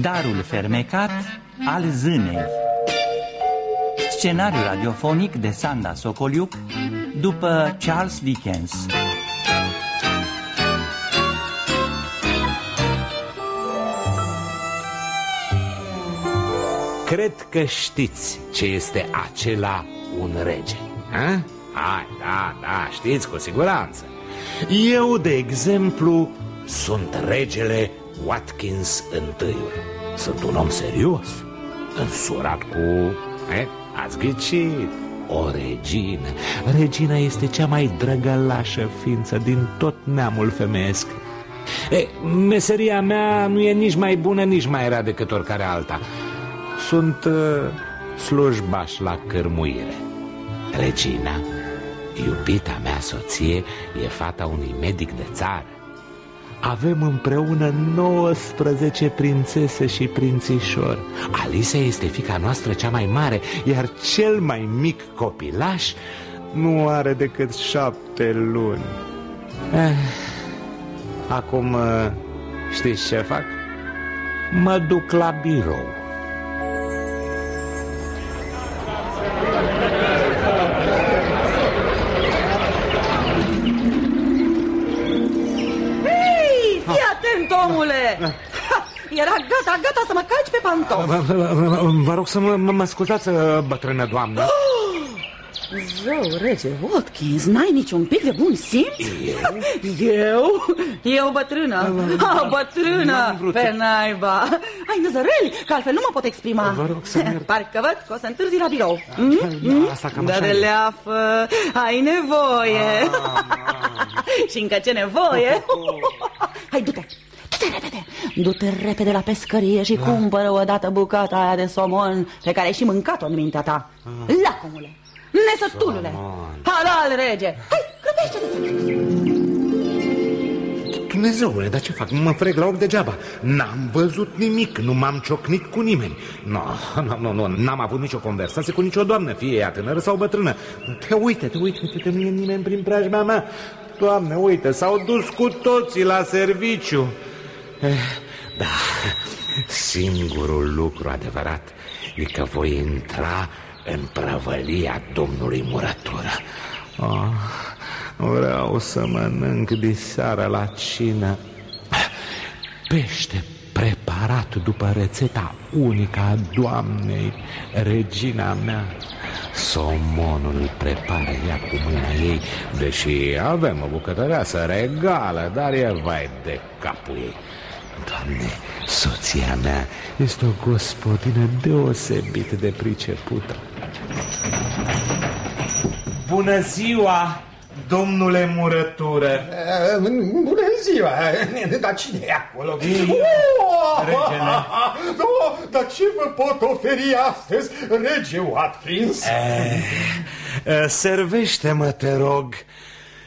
Darul fermecat al zânei. Scenariu radiofonic de Sanda Socoliuc După Charles Dickens. Cred că știți ce este acela un rege ha? Hai, da, da, știți cu siguranță. Eu, de exemplu, sunt regele Watkins I Sunt un om serios Însurat cu... Eh? Ați ghicit o regină. Regina este cea mai drăgălașă ființă din tot neamul femeiesc. E, Meseria mea nu e nici mai bună, nici mai rea decât oricare alta. Sunt uh, slujbaș la cărmuire Regina, iubita mea soție, e fata unui medic de țară avem împreună 19 prințese și prințișori. Alisa este fica noastră cea mai mare Iar cel mai mic copilaș nu are decât șapte luni. Eh, Acum eh, știți ce fac? Mă duc la birou gata, gata să mă calci pe pantofi. Vă rog să mă, mă ascultați, bătrână doamnă. Zău, rege Watkins, n-ai niciun pic de bun simț? Eu? Eu? Eu bătrână? Ah, bătrână, pe naiba. Ai năzăreli, că altfel nu mă pot exprima. Vă rog să merg. Parcă văd că o să întârzi la birou. Mm? Asta cam așa de leafă, ai nevoie. Și încă ce nevoie. Hai, du-te Du-te repede, du-te repede la pescărie și da. cumpără odată bucata aia de somon pe care ai și mâncat-o în mintea ta. Ah. Lacomule, nesătulule, halal rege, hai, grăbește-te Dumnezeule, dar ce fac? Mă freg la ochi degeaba. N-am văzut nimic, nu m-am ciocnit cu nimeni. Nu, no, nu, no, nu, no, n-am avut nicio conversație cu nicio doamnă Fie ea tânără sau bătrână. Te uite, te uite, uite, nu e nimeni prin preajma mea. Doamne, uite, s-au dus cu toții la serviciu da, singurul lucru adevărat e că voi intra în prăvălia domnului murătură. Oh, vreau să mănânc de seara la cină pește preparat după rețeta unică a doamnei, regina mea. Somonul îl prepară ea cu mâna ei, deși avem o bucătăreasă regală, dar e vai de capul ei. Doamne, soția mea este o gospodină deosebit de pricepută. Bună ziua, domnule murătură! Bună ziua! Dar cine e acolo? Oh, regele. Oh, dar ce vă pot oferi astăzi, rege Watkins? Eh, eh, servește-mă, te rog,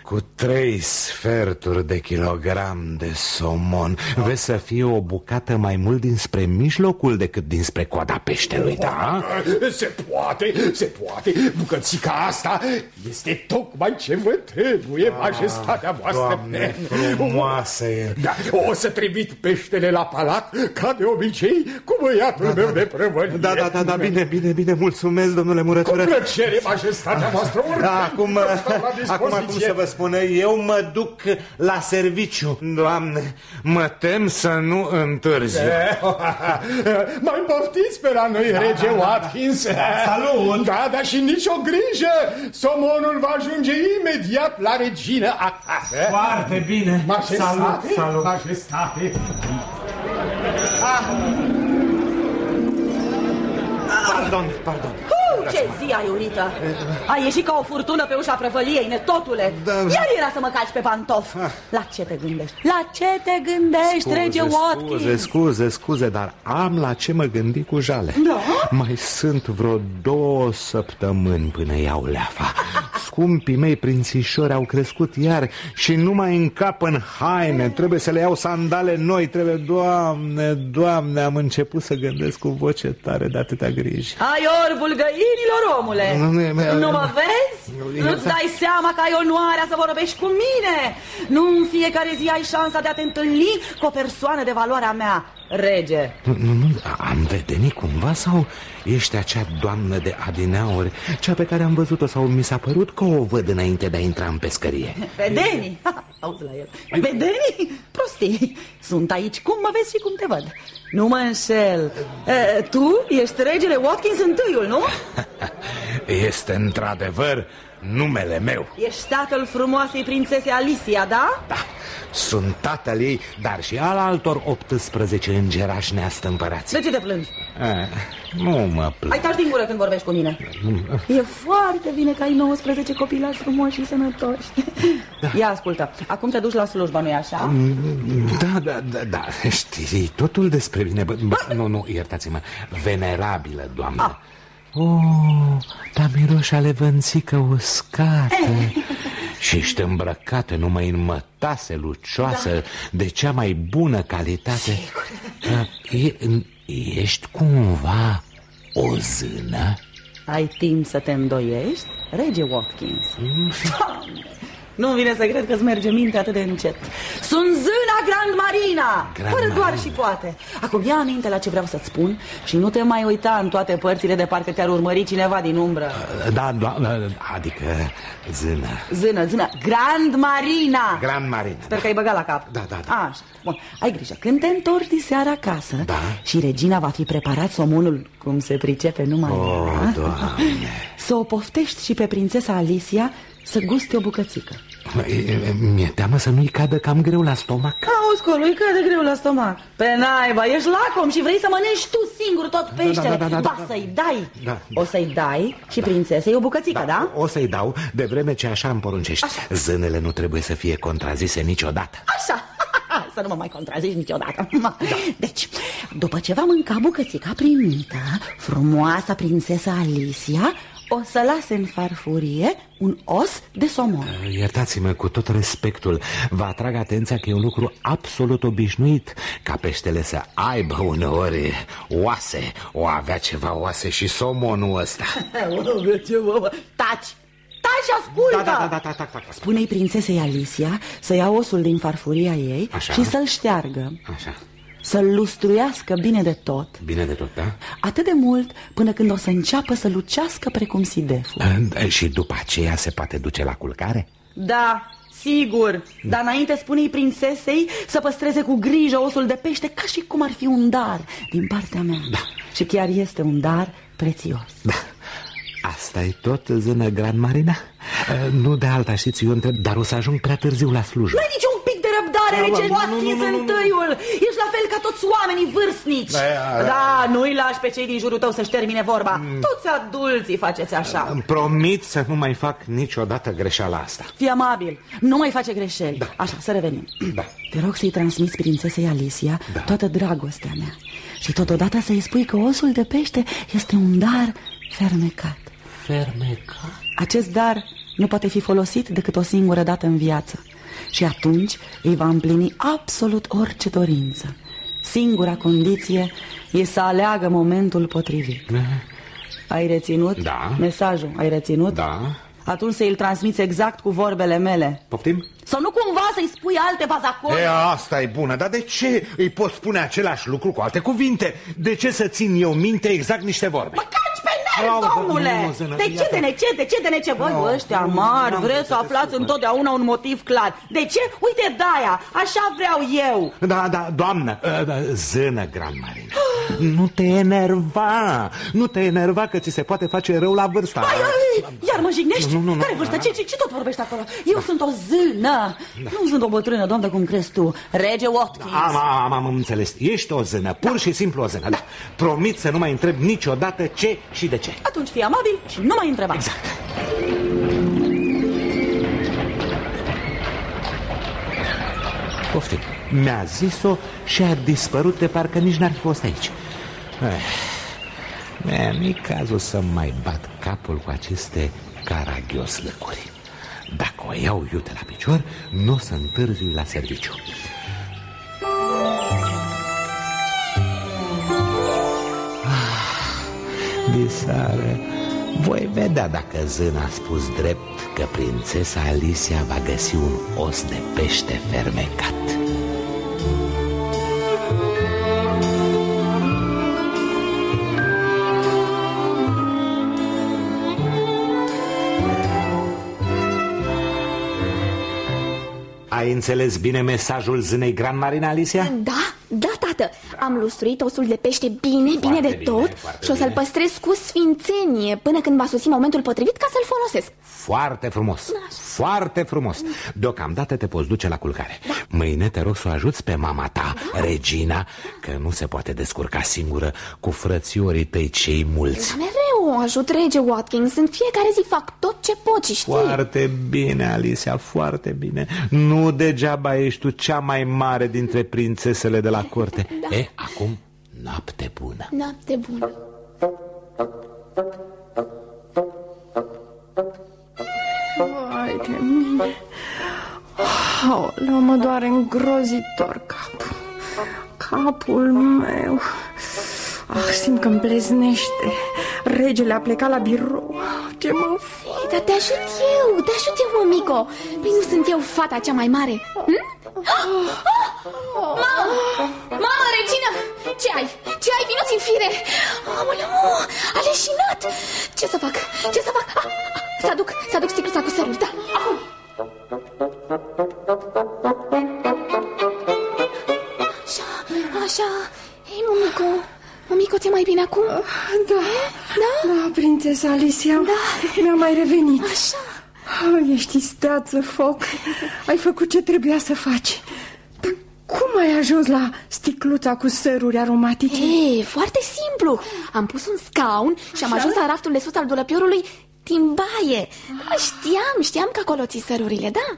cu trei sferturi de kilogram de somon ah. Vezi să fie o bucată mai mult dinspre mijlocul decât dinspre coada peștelui, da? Se poate, se poate. Bucățica asta este tocmai ce vă trebuie, ah, majestatea voastră. Doamne, frumoasă e. Da, O să trimit peștele la palat, ca de obicei, cu băiatul da, meu da, de prăvălie. Da, da, da, da, bine, bine, bine, mulțumesc, domnule murătură. Cu plăcere, majestatea voastră, da, Acum, acum, cum să vă spune, eu mă duc la serviciu. Doamne, mă tem să nu întârzi. Mai poftiți pe la noi, rege da, Watkins. Da, salut! Da, dar și nicio grijă. Somonul va ajunge imediat la regină acasă. Foarte bine. Majestate, salut, salut. majestate. Ah. Pardon, pardon. Ce zi ai urită! Ai ieșit ca o furtună pe ușa prăvăliei, netotule! Da. Iar era să mă calci pe pantof! La ce te gândești? La ce te gândești, scuze, rege Watkins? Scuze, scuze, scuze, dar am la ce mă gândi cu jale. Da? Mai sunt vreo două săptămâni până iau leafa. Scumpii mei prințișori au crescut iar și nu mai încap în haine. Trebuie să le iau sandale noi, trebuie... Doamne, doamne, am început să gândesc cu voce tare de atâtea griji. Ai orbul găinilor, omule! Nu, nu, nu mă vezi? Nu-ți dai seama că ai onoarea să vorbești cu mine? Nu în fiecare zi ai șansa de a te întâlni cu o persoană de valoarea mea. Rege. Nu, nu, nu, am vedenit cumva sau ești acea doamnă de adineauri? Cea pe care am văzut-o sau mi s-a părut că o văd înainte de a intra în pescărie. Vedeni? Auzi la el. Vedeni? Prostii Sunt aici. Cum mă vezi și cum te văd? Nu mă înșel. E, Tu ești regele Watkins întâiul, nu? Este într-adevăr numele meu. Ești tatăl frumoasei prințese Alicia, da? Da, sunt tatăl ei, dar și al altor 18 îngerași neastâmpărați. De ce te plângi? Eh, Nu mă plâng. Ai taci din gură când vorbești cu mine. E foarte bine că ai 19 copilari frumoși și sănătoși. Ia ascultă, acum te duci la slujbă, nu-i așa? Da, da, da, da, știi totul despre mine. Bă, bă, Nu, nu, iertați-mă, venerabilă doamnă. Ah. Oh, dar miroși ale vânțică uscată Și ești îmbrăcată numai în mătase lucioasă da. De cea mai bună calitate Da, e, Ești cumva o zână? Ai timp să te îndoiești? Rege Watkins Doamne, Nu vine să cred că-ți merge mintea atât de încet. Sunt zâna Grand Marina Grand Fără doar Marina. și poate. Acum ia aminte la ce vreau să-ți spun Și nu te mai uita în toate părțile de parcă te-ar urmări cineva din umbră. Da, doamnă, adică zână Zână, zână, Grand Marina Grand Marina Sper că ai băgat la cap. Da, da, da. Așa, bun, ai grijă Când te întorci de seara acasă Da. Și regina va fi preparat somonul Cum se pricepe numai Oh, ea. Doamne. Să o poftești și pe prințesa Alicia Să guste o bucățică. E, e, Mi-e teamă să nu-i cadă cam greu la stomac? Auzi, colui, că de greu la stomac. Pe naiba, ești lacom și vrei să mănânci tu singur tot peștele. da, da, da, Ba, da. să-i dai. Da. O să-i dai și prințesei o bucățică, da? O să-i dau de vreme ce așa îmi poruncești. Zânele nu trebuie să fie contrazise niciodată. Așa, să nu mă mai contrazici niciodată. Da. Deci, după ce va mânca bucățica primită Frumoasa prințesă Alicia O să lase în farfurie un os de somon Iertați-mă cu tot respectul Vă atrag atenția că e un lucru absolut obișnuit Ca peștele să aibă uneori oase O avea ceva oase și somonul ăsta Taci! Taci și ascultă! Da, da, da, da, da, da, da. Spune-i prințesei Alicia să ia osul din farfuria ei Așa. și să-l șteargă Așa, Să-l lustruiască bine de tot bine de tot, da? Atât de mult până când o să înceapă să lucească precum sideful E, Și după aceea se poate duce la culcare? Da, sigur Dar înainte spune-i prințesei să păstreze cu grijă osul de pește Ca și cum ar fi un dar din partea mea da. Și chiar este un dar prețios Da. asta e tot, zână Gran Marina? E, Nu de alta, știți, eu întreb, dar o să ajung prea târziu la slujbă Nu ai nici un pic de răbdare, Nu, rege nu, nu, Watkins nu, nu, nu. întâiul Ești la fel ca toți oamenii vârstnici. Da, da, Da, nu-i lași pe cei din jurul tău să-și termine vorba. Toți adulții faceți așa. Îmi promit să nu mai fac niciodată greșeala asta. Fii amabil, nu mai face greșeli. Așa, să revenim. Da. Te rog să-i transmiți prințesei Alicia Da. toată dragostea mea. Și totodată să-i spui că osul de pește este un dar fermecat. Fermecat? Acest dar nu poate fi folosit decât o singură dată în viață Și atunci îi va împlini absolut orice dorință Singura condiție e să aleagă momentul potrivit Ai reținut Da. mesajul? Ai reținut? Da Atunci să-i transmiți exact cu vorbele mele Poftim? Sau nu cumva să-i spui alte bazacori? E, asta e bună, dar de ce îi pot spune același lucru cu alte cuvinte? De ce să țin eu minte exact niște vorbe? Mă calci pe nervi, Au, domnule! nu, nu, zână, De ce iată. de nece, de ce de nece? Băi, Nu, ăștia nu, mari, n-am vreți vrut să să te aflați supăr. întotdeauna un motiv clar De ce? Uite, de-aia, așa vreau eu Da, da, doamnă, ă, da, zână, Gran Marina Nu te enerva Nu te enerva că ți se poate face rău la vârsta Ai, ai, iar mă jignești? Nu, nu, nu, Care nu, vârstă? da. Ce, ce, ce tot vorbești acolo? Eu sunt o zână Nu sunt o bătrână, doamnă, cum crezi tu. Rege Watkins. Am, am, am înțeles, ești o zână, pur și simplu o zână. Da. Promit să nu mai întreb niciodată ce și de ce. Atunci fii amabil și nu mai întreba. Exact. Poftim, mi-a zis-o și a dispărut de parcă nici n-ar fi fost aici. Eh, Nu-i cazul să mai bat capul cu aceste caragioslăcuri Dacă o iau iute la picior, nu o să întârzui la serviciu. De seară Voi vedea dacă zâna a spus drept Că prințesa Alicia va găsi un os de pește fermecat Ai înțeles bine mesajul zânei Gran Marina, Alicia? Da, da, tată. Am lustruit osul de pește bine, bine de bine, tot foarte Și o să-l bine. păstrez cu sfințenie Până când va sosi momentul potrivit ca să-l folosesc. Foarte frumos, foarte frumos. Deocamdată te poți duce la culcare. Mâine te rog să o ajuți pe mama ta, Regina Că nu se poate descurca singură cu frățiorii tăi cei mulți. Mereu o ajut rege Watkins În fiecare zi fac tot ce pot și știi? Foarte bine, Alicia, foarte bine. Nu degeaba ești tu cea mai mare dintre prințesele de la curte. Da. E, acum, noapte bună. Noapte bună. Vai de mine Aoleu, mă doare îngrozitor capul. Capul meu. Ah, simt că îmi pleznește Regele a plecat la birou Ce mă Ei, Dar te ajut eu, te ajut eu, mămico Păi nu sunt eu fata cea mai mare hm? Mamă, mamă, regină Ce ai? Ce ai? Vinoți în fire Aoleu, a leșinat Ce să fac? Ce să fac? Ah, ah, să aduc, să aduc sticluța cu săruri, da Acum Mămico, ți-e mai bine acum? Da, Da? da, prințesa Alicia. Da. Mi-a mai revenit. Așa. Ah, Ești isteață, foc. Ai făcut ce trebuia să faci. Dar cum ai ajuns la sticluța cu săruri aromatice? E, foarte simplu. Am pus un scaun și am ajuns la raftul de sus al dulăpiorului Timbaie. Știam, știam că acolo ți sărurile, da?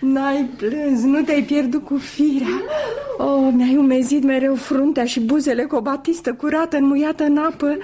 N-ai plâns, nu te-ai pierdut cu firea. Oh, mi-ai umezit mereu fruntea și buzele cu o batistă curată înmuiată în apă.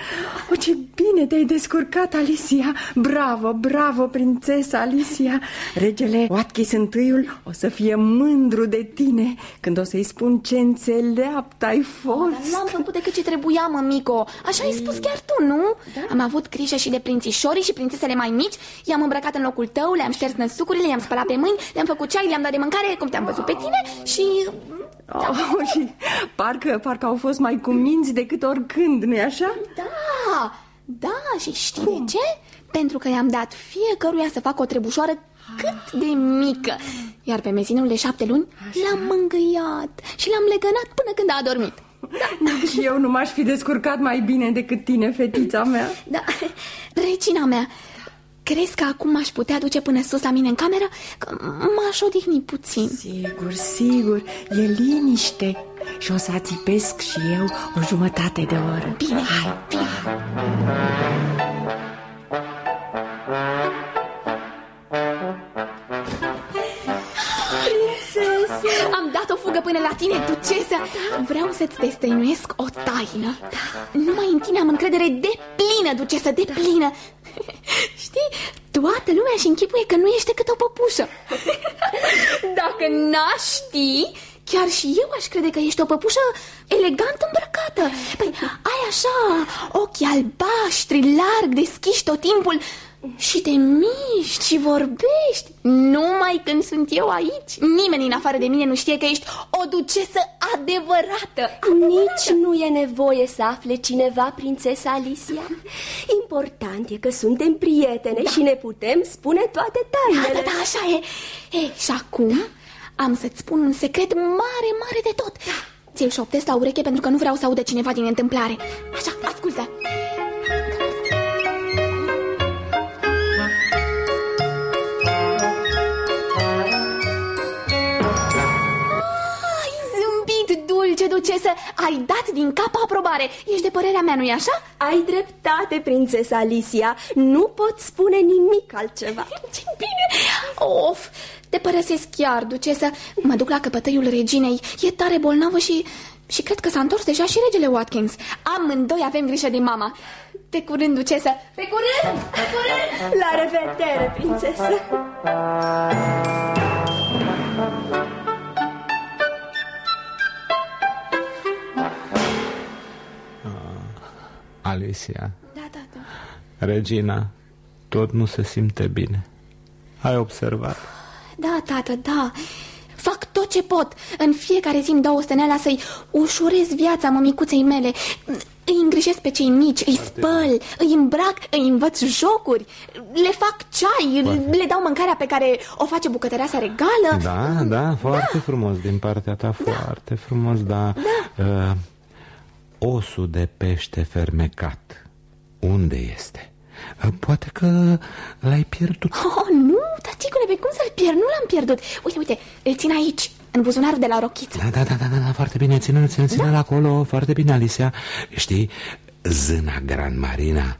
Oh, ce bine te-ai descurcat, Alicia. Bravo, bravo, prințesa Alicia. Regele Watkins întâiul o să fie mândru de tine Când o să-i spun ce înțeleaptă ai Dar fost. n-am făcut decât ce trebuia, mămico Așa ai spus chiar tu, nu? Am avut grijă și de prințișorii și prințesele mai mici. I-am îmbrăcat în locul tău, le-am șters năsucurile, le-am spălat pe mâini Le-am făcut ceai, le-am dat de mâncare, cum te-am văzut pe tine Și... oh, și parcă, parcă au fost mai cuminți decât oricând, nu-i așa? Da, da, și știi de ce? Pentru că i-am dat fiecăruia să facă o trebușoară cât de mică. Iar pe mezinul de șapte luni l-am mângâiat și l-am legănat până când a adormit. Și eu nu m-aș fi descurcat mai bine decât tine, fetița mea. Da, regina mea, crezi că acum m-aș putea duce până sus la mine în cameră? Că m-aș odihni puțin. Sigur, sigur, e liniște. Și o să ațipesc și eu o jumătate de oră. Bine, hai, bine. Am dat o fugă până la tine, ducesă. Vreau să-ți destăinuiesc o taină. Numai în tine am încredere de plină, ducesă, de plină Știi, toată lumea și închipuie că nu ești decât o păpușă. Dacă n-aș ști, chiar și eu aș crede că ești o păpușă elegant îmbrăcată. Păi ai așa ochi albaștri, larg, deschiși tot timpul și te miști și vorbești. Numai când sunt eu aici. Nimeni în afară de mine nu știe că ești o ducesă adevărată. Nici nu e nevoie să afle cineva, prințesa Alicia. Important e că suntem prietene și ne putem spune toate Da, tainele da, da, așa e. E Și acum am să-ți spun un secret mare, mare de tot. Ți-l șoptesc la ureche pentru că nu vreau să audă cineva din întâmplare. Așa, ascultă dulce ducesă Ai dat din cap aprobare. Ești de părerea mea, nu-i așa? Ai dreptate, prințesa Alicia. Nu pot spune nimic altceva. Ce bine! Of, te părăsesc chiar, ducesă. Mă duc la căpătăiul reginei. E tare bolnavă și... Și cred că s-a întors deja și regele Watkins. Amândoi avem grijă de mama. Pe curând, ducesă. Pe curând, pe curând! La revedere, prințesă Alicia, Da, da, da. Regina, tot nu se simte bine. Ai observat? Da, tată, da. Fac tot ce pot. În fiecare zi îmi dau o steneala să-i ușurez viața mămicuței mele. Îi îngrijesc pe cei mici, îi spăl, îi îmbrac, îi învăț jocuri Le fac ceai, le dau mâncarea pe care o face bucătăreasa regală. Da, da, foarte frumos din partea ta, foarte frumos, da, Uh, Osul de pește fermecat, unde este? Uh, Poate că l-ai pierdut. Oh, nu, tăticule, pe cum să-l pierd? Nu l-am pierdut. Uite, uite, îl țin aici, în buzunarul de la rochiță. Da, da, da, da, da, da foarte bine, ține-l, ține, ține da? acolo, foarte bine, Alicia. Știi, zâna Gran Marina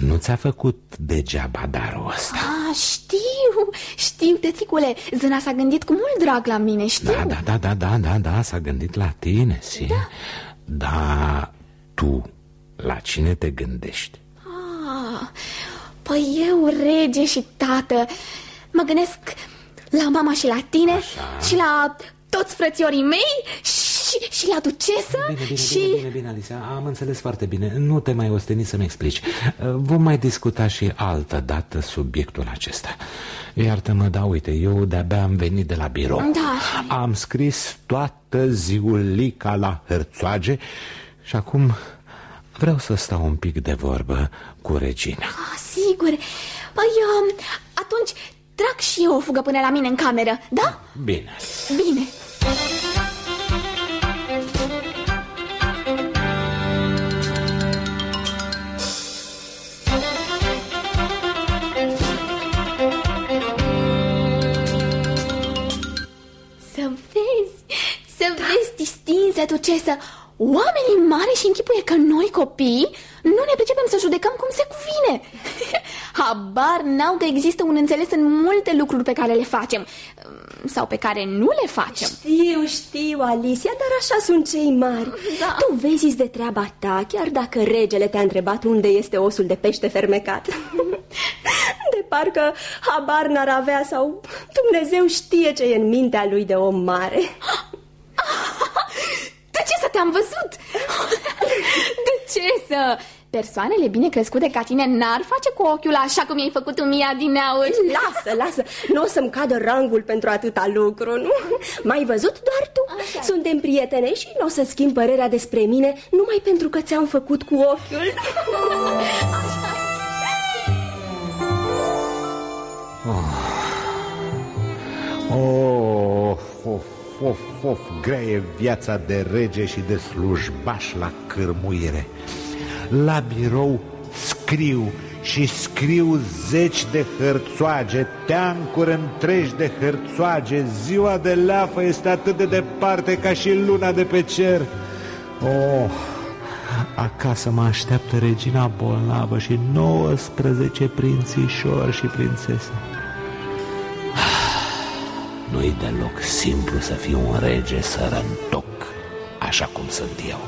nu ți-a făcut degeaba darul ăsta? Ah, știu, știu, tăticule Zâna s-a gândit cu mult drag la mine, știu. Da, da, da, da, da, da, da, s-a gândit la tine, si Da, da tu, la cine te gândești? Ah, Păi eu, rege și tată Mă gândesc la mama și la tine Așa. Și la toți frățiorii mei Și, și la ducesă Bine, bine, și... bine, bine, bine, Alicia, am înțeles foarte bine Nu te mai osteni să-mi explici Vom mai discuta și altă dată subiectul acesta Iartă-mă, da, uite, eu de-abia am venit de la birou. Da. Am scris toată ziulica la hărțoage Și acum vreau să stau un pic de vorbă cu regina. Ah, sigur. Păi, um, atunci trag și eu o fugă până la mine în cameră, da? Bine. Bine distinsă ducesă Oamenii mari și închipuie că noi copii nu ne pricepem să judecăm cum se cuvine. Habar n-au că există un înțeles în multe lucruri pe care le facem. Sau pe care nu le facem. Știu, știu, Alicia, dar așa sunt cei mari. Da. Tu vezi de treaba ta, chiar dacă regele te-a întrebat unde este osul de pește fermecat. De parcă habar n-ar avea sau Dumnezeu știe ce e în mintea lui de om mare De ce să te-am văzut? De ce să... Persoanele bine crescute ca tine n-ar face cu ochiul așa cum i-ai făcut tu mia din aur Lasă, lasă, nu o să-mi cadă rangul pentru atâta lucru, nu? M-ai văzut doar tu? Așa. Suntem prietene și nu o să schimb părerea despre mine Numai pentru că ți-am făcut cu ochiul Of, of, of, of, grea e viața de rege și de slujbaș la cârmuire. La birou scriu și scriu zeci de hărțoage Teancuri întregi de hărțoage Ziua de leafă este atât de departe ca și luna de pe cer. Oh, acasă mă așteaptă regina bolnavă și 19 prințișori și prințese nu-i deloc simplu să fii un rege sărăntoc, așa cum sunt eu.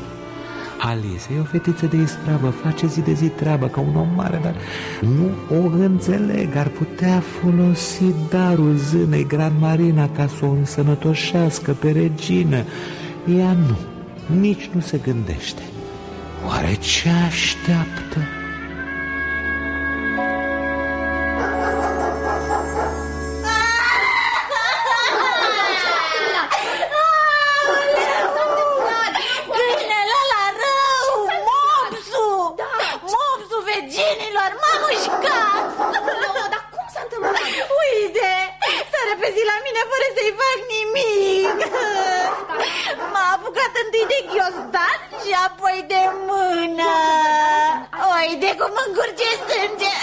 Alice e o fetiță de ispravă, face zi de zi treabă ca un om mare, dar nu o înțeleg. Ar putea folosi darul zânei Gran Marina ca să o însănătoșească pe regină. Ea nu, nici nu se gândește. Oare ce așteaptă? Și apoi de mână! Oi, de cum îmi curge sânge!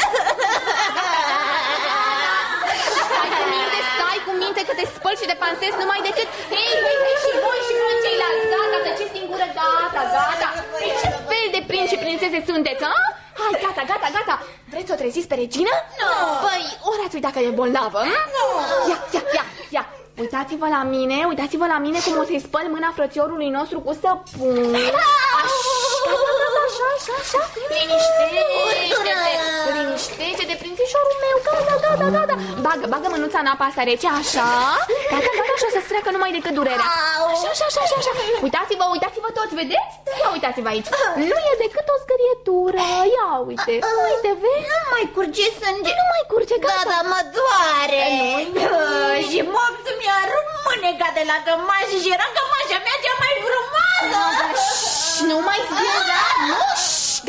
Stai cu minte, stai cu minte că te spăl și de pansezi numai decât Hei, hei, hei, și voi și voi ceilalți Gata, tăceți din gură, gata, gata Păi ce fel de prinți și prințese sunteți, a? Hai, gata, gata, gata Vreți să o treziți pe regină? Nu. Păi, ori ați uitat că e bolnavă, Nu Ia, ia, ia, ia Uitați-vă la mine, uitați-vă la mine cum o să-i spăl mâna frățiorului nostru cu săpun. Așa, așa, așa, așa Liniștește-te, liniștește-te, prințișorul meu. Gata, gata, gata Bagă, bagă mânuța în apa asta rece, așa. Gata, gata, așa să-ți treacă numai decât durerea. Așa, așa, așa, așa, așa. Uitați-vă, uitați-vă toți, vedeți? Ia uitați-vă aici. Nu e decât o scărietură Ia uite, uite, vezi? Nu mai curge sânge! Nu mai curge, Da, gata. Da, mă doare! Și mopsul mi-a rupt mâneca de la cămașă și era cămașa mea cea mai frumoasă! Și nu mai zbiera, ah! nu?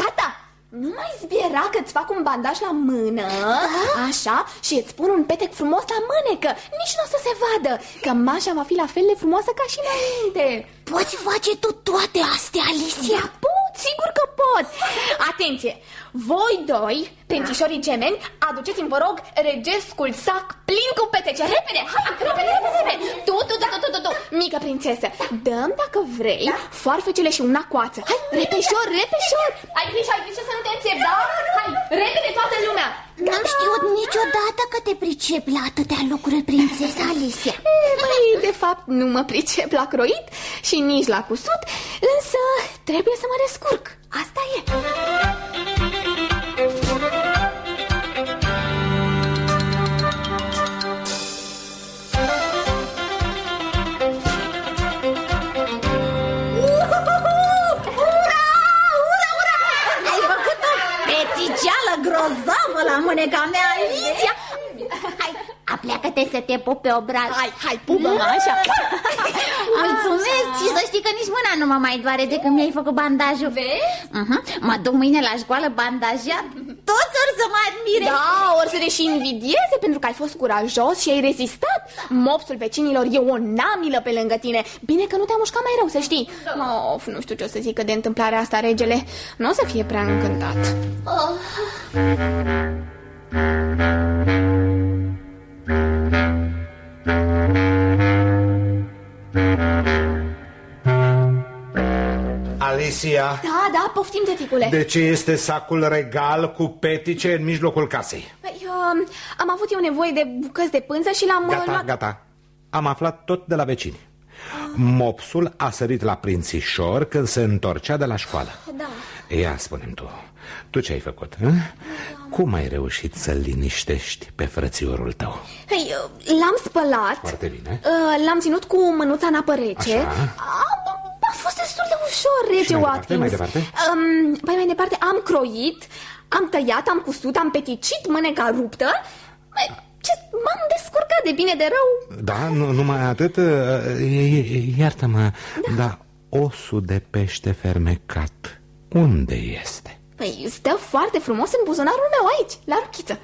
Gata! Nu mai zbiera că-ți fac un bandaj la mână, da? așa, și îți pun un petec frumos la mânecă. Nici nu o să se vadă, că mașa va fi la fel de frumoasă ca și înainte. Poți face tu toate astea, Alicia? Da, pot, sigur că pot. Atenție, voi doi, prințișorii gemeni Aduceți-mi, vă rog, regescul sac plin cu petece. Repede, hai, repede, repede, repede. Tu, tu, tu, tu, tu, tu, tu, mică prințesă. Dăm, dacă vrei, foarfecele și una coață. Hai, repeșor, repeșor. Ai grijă, ai grijă să nu te înțepi, da? Hai, repede toată lumea! N-am știut niciodată că te pricep la atâtea lucruri, prințesa Alicia. Păi, de fapt, nu mă pricep la croit și nici la cusut Însă trebuie să mă descurc Asta e la mâneca mea, Alicia. Hai, apleacă-te să te pup pe obraz Hai, hai, pupă-mă așa. Mulțumesc și să știi că nici mâna nu mă mai doare de când mi-ai făcut bandajul. Vezi? uh-huh. Mă duc mâine la școală bandajat Toți or să mă admire? Da, ori să te și invidieze pentru că ai fost curajos și ai rezistat. Mopsul vecinilor e o namilă pe lângă tine. Bine că nu te-a mușcat mai rău, să știi. Of, nu știu ce o să zică de întâmplarea asta, regele. Nu o să fie prea încântat Alicia, Da, da, poftim, teticule de ce este sacul regal cu petice în mijlocul casei? Păi, uh, am avut eu nevoie de bucăți de pânză și l-am uh, Gata, luat... gata. Am aflat tot de la vecini. Mopsul a sărit la prințișor când se întorcea de la școală. Da. Ia, spune tu, tu ce ai făcut? Hă? Cum ai reușit să-l liniștești pe frățiorul tău? Păi, uh, l-am spălat Foarte bine. uh, L-am ținut cu mânuța în apă rece Așa. a, a fost destul de ușor, rege mai Watkins departe, mai departe? Um, păi mai departe am croit Am tăiat, am cusut, am peticit mâneca ruptă Păi, ce, M-am descurcat de bine de rău Da, nu, numai atât? E- e- Iartă-mă, da. dar osul de pește fermecat, unde este? Păi stă foarte frumos în buzunarul meu aici, la ruchiță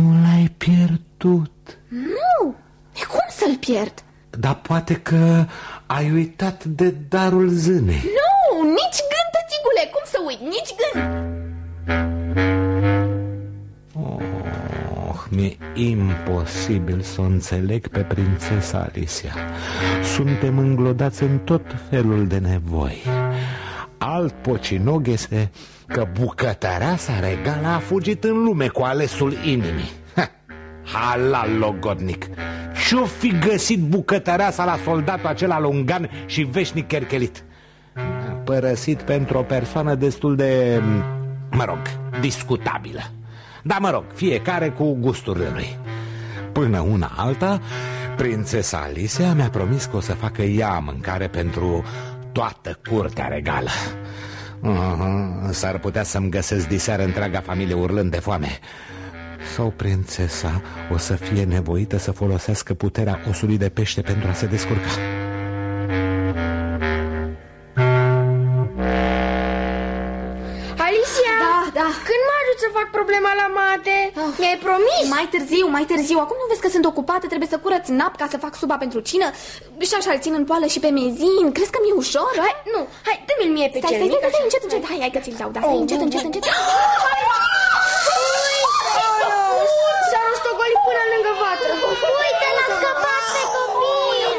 Nu l-ai pierdut. Nu, e cum să-l pierd? Dar poate că ai uitat de darul zânei. Nu, nici gând, tăticule, cum să uit, nici gând Oh, mi-e imposibil să o înțeleg pe prințesa Alicia. Suntem înglodați în tot felul de nevoi. Alt pocinog este că bucătăreasa regală a fugit în lume cu alesul inimii. Ha, halal logodnic! Ce-o fi găsit bucătăreasa la soldatul acela lungan și veșnic cherchelit? Părăsit pentru o persoană destul de, mă rog, discutabilă. Dar mă rog, fiecare cu gusturile lui Până una alta, prințesa Alicia mi-a promis că o să facă ea mâncare pentru toată curtea regală uh-huh. S-ar putea să-mi găsesc diseară întreaga familie urlând de foame Sau prințesa o să fie nevoită să folosească puterea osului de pește pentru a se descurca? Alicia, Da, da. Când mă ajut să fac problema la mate? Mi-ai promis? Mai târziu, mai târziu. Acum nu vezi că sunt ocupată, trebuie să curăț nap ca să fac suba pentru cină. Și așa îl țin în poală și pe mezin. Crezi că mi-e ușor? Hai, nu, hai, dă-mi-l mie pe Stai, cel stai, mic stai, stai, așa. încet, încet. Hai, hai că ți-l dau, da, stai, Oh, încet, oh, încet, oh. încet S-a rostogolit până lângă vatră. Uite, l-a scăpat pe copil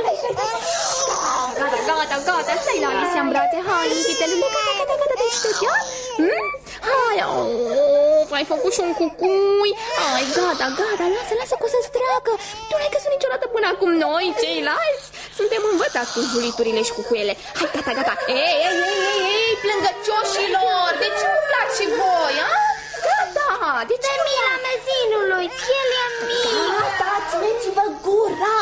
Gata, gata, gata, stai la Alicia în brațe Hai, iubitelule, gata, gata, gata, te știi, ia? Hmm? Hai, of, ai făcut și un cucui Hai, gata, gata, lasă, lasă că o să-ți treacă Tu n-ai căzut niciodată până acum noi, ceilalți Suntem învățați cu juliturile și cucuiele Hai, gata, gata Ei, ei, ei, ei, ei, plângăcioșilor De ce nu plac și voi, a? Gata, de ce nu Mila mezinului, el e mic Gata, țineți-vă gura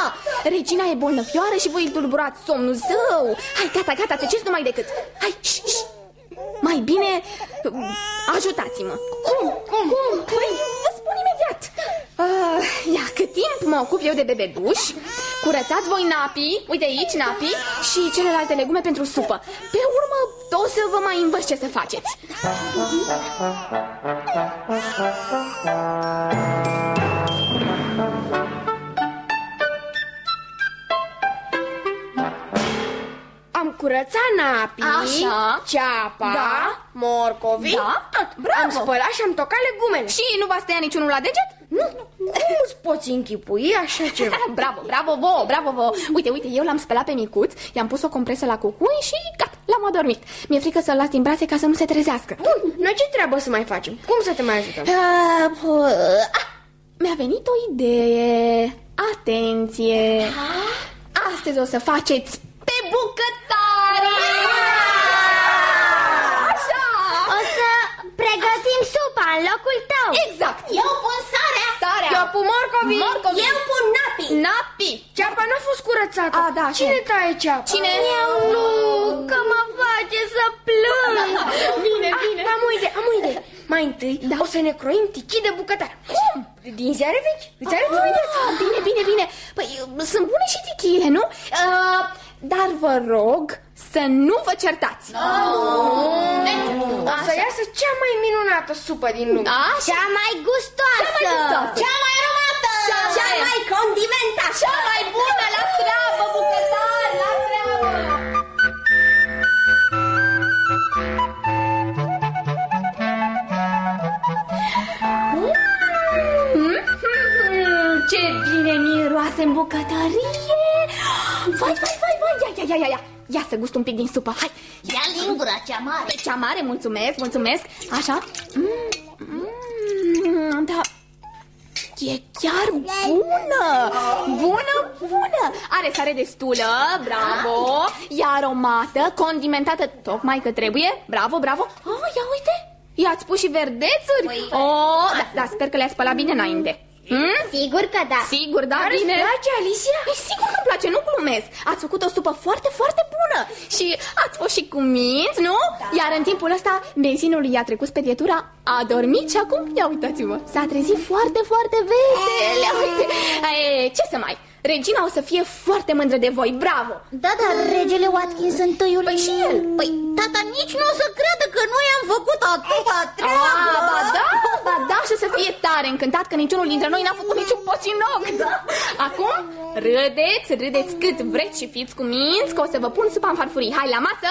Regina e bolnăvioară și voi îl tulburați somnul zău Hai, gata, gata, tăceți numai decât Hai, ș, ș. Mai bine ajutați-mă Cum? Cum? Cum? Păi, vă spun imediat uh, Ia, cât timp mă ocup eu de bebeluș Curățați voi napii Uite aici napii și celelalte legume pentru supă. Pe urmă o să vă mai învăț ce să faceți. Am curățat napii, Așa. ceapa, Da. morcovii, Da. tot. Bravo. Am spălat și am tocat legumele. Și nu va stăia niciunul la deget? Nu, cum îți poți închipui așa ceva? bravo, bravo vouă, bravo vouă. Uite, uite, eu l-am spălat pe micuț I-am pus o compresă la cucui și gata, l-am adormit. Mi-e frică să-l las din brațe ca să nu se trezească. Bun, noi ce treabă să mai facem? Cum să te mai ajutăm? Uh, uh, ah, Mi-a venit o idee. Atenție! Astăzi o să faceți pe bucătare! Așa! O să pregătim supa în locul tău. Exact. Eu pun sarea Sarea Eu pun morcovii. Morcovii. Eu pun napi Napi Ceapa n-a fost curățată. A, da, Cine ce? taie ceapa? Cine? Eu nu, că mă face să plâng Bine, Ah, bine am o idee, am o idee. Mai întâi Da. o să ne croim tichii de bucătar. Cum? Din ziare vechi. Îți arăt o idee. Ah, Bine, bine, bine Păi sunt bune și tichiile, nu? Uh, dar vă rog să nu vă certați. O să iasă cea mai minunată supă din lume. Așa Cea mai gustoasă. Cea mai gustoasă. Cea mai aromată. Cea Cea mai- mai condimentată. Cea mai bună la treabă, bucătar, la treabă. Mm, Ce bine miroase în bucătărie Vai, vai, vai, vai, ia, ia, ia, ia, ia. Ia să gust un pic din supă, hai. Ia lingura cea mare. Cea mare, mulțumesc, mulțumesc. Așa. Mm, mm, Da. E chiar bună. Bună, bună. Are sare destulă, bravo. E aromată, condimentată tocmai că trebuie. Bravo, bravo. Oh, Ia uite, i-ați pus și verdețuri. Oh, da, da, sper că le-ați spălat bine înainte hmm? Sigur că da. Sigur, da, Care îți bine. place, Alicia? Păi sigur că îmi place, nu glumesc. Ați făcut o supă foarte, foarte bună. Și ați fost și cu minți, nu? Iar în timpul ăsta benzinul i-a trecut spedietura A dormit și acum, ia uitați-vă S-a trezit foarte, foarte vesel. Ia uite e, Ce să mai Regina o să fie foarte mândră de voi, bravo! Da, dar regele Watkins întâiul Păi și el. Păi tata nici nu o să creadă că noi am făcut atâta treabă. Ah, ba da, ba da și o să fie tare încântat că niciunul dintre noi n-a făcut niciun pocinoc Acum, râdeți, râdeți cât vreți și fiți cu minți Că o să vă pun supa în farfurii. Hai la masă,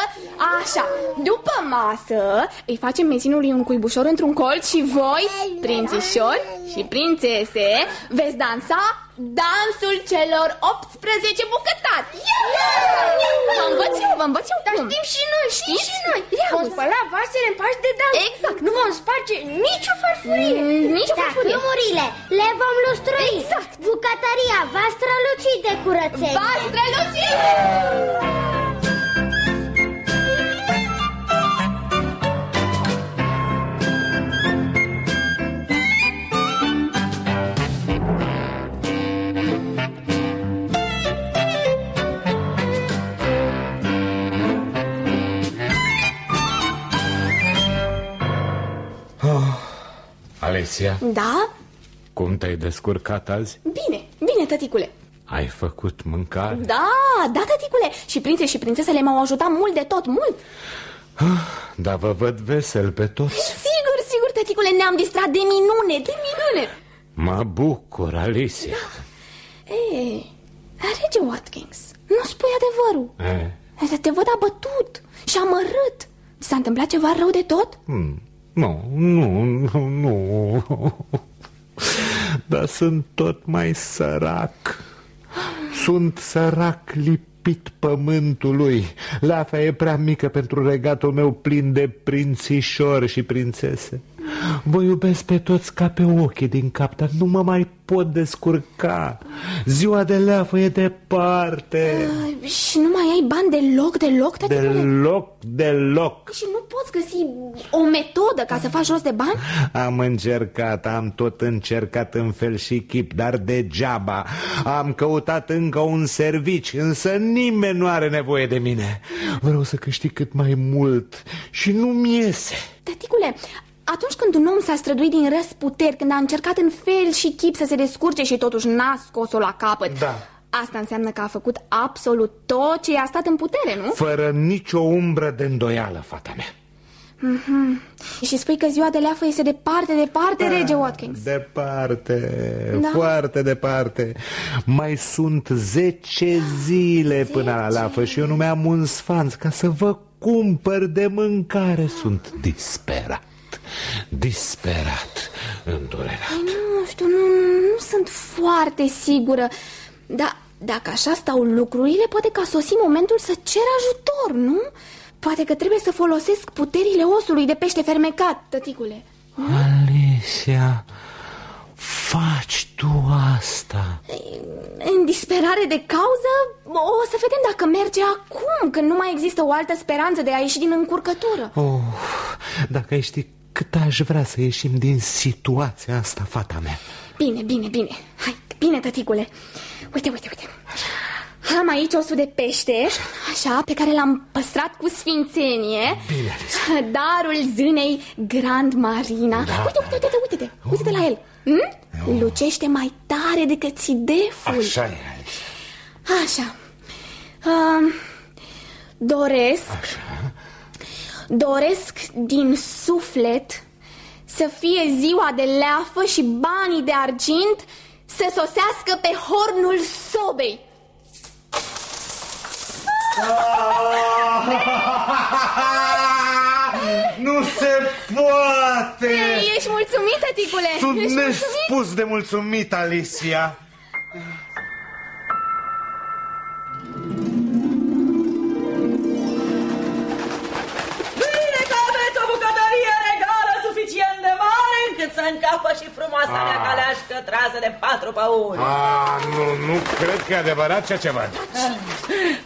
așa După masă îi facem mezinului un cuibușor într-un colț Și voi, prințișori și prințese Veți dansa dansul celor 18 bucătari Vă învăț eu, vă învăț eu Dar cum știm și noi, știm Știți? și noi. Ia Vom uzi. spăla vasele în pași de dans. Exact. Nu vom sparge nicio farfurie. Mm, Nici o Da, farfurie drumurile le vom lustrui Exact. Bucătăria va străluci de curățenie Va străluci! Alesia, Da? cum te-ai descurcat azi? Bine, bine, tăticule. Ai făcut mâncare? Da, da, tăticule. Și prințe și prințesele m-au ajutat mult de tot, mult. Dar vă văd vesel pe toți. Sigur, sigur, tăticule, ne-am distrat de minune, de minune. Mă bucur, Alicia. E, rege Watkins, nu spui adevărul. E, Te văd abătut și amărât. S-a întâmplat ceva rău de tot? hmm, Nu, nu, nu, nu. Dar sunt tot mai sărac. Sunt sărac lipit pământului. Lafa e prea mică pentru regatul meu plin de prințișori și prințese Vă iubesc pe toți ca pe ochii din cap Dar nu mă mai pot descurca. Ziua de leafă e departe. Uh, și nu mai ai bani deloc, deloc, tăticule? Deloc, deloc. Și nu poți găsi o metodă ca să faci rost de bani? Am încercat, am tot încercat în fel și chip, dar degeaba. Am căutat încă un servici, însă nimeni nu are nevoie de mine. Vreau să câștig cât mai mult și nu-mi iese. Tăticule, atunci când un om s-a străduit din răsputeri, când a încercat în fel și chip să se descurce și totuși n-a scos-o la capăt Da. Asta înseamnă că a făcut absolut tot ce i-a stat în putere, nu? Fără nicio umbră de îndoială, fata mea mm-hmm. Și spui că ziua de leafă este departe, departe, da, rege Watkins Departe, da. foarte departe Mai sunt zece zile zece? până la leafă Și eu nu mi-am un sfanț ca să vă cumpăr de mâncare Sunt disperat Disperat, îndurerat Ei, Nu știu, nu, nu sunt foarte sigură Dar dacă așa stau lucrurile, poate că a sosit momentul să cer ajutor, nu? Poate că trebuie să folosesc puterile osului de pește fermecat, tăticule Alicia, faci tu asta? În disperare de cauză, o să vedem dacă merge acum Când nu mai există o altă speranță de a ieși din încurcătură oh, Dacă ai ști cât aș vrea să ieșim din situația asta, fata mea. Bine, bine, bine. Hai, bine, tăticule. Uite, uite, uite. Am aici osul de pește Așa, pe care l-am păstrat cu sfințenie. Bine, Darul zânei Grand Marina. Da, Uite, uite, uite, uite, uite, uite la el. Hm? Lucește mai tare decât țideful Așa e Așa. Uh, Doresc Așa Doresc din suflet să fie ziua de leafă și banii de argint să sosească pe hornul sobei. Nu se poate! Ei, ești mulțumită, ticule? Sunt ești nespus mulțumit? de mulțumit, Alicia. Să încapă și frumoasa mea Ah. caleașcă trasă de patru păuni. Ah, nu, nu cred că e adevărat ceea ce văd.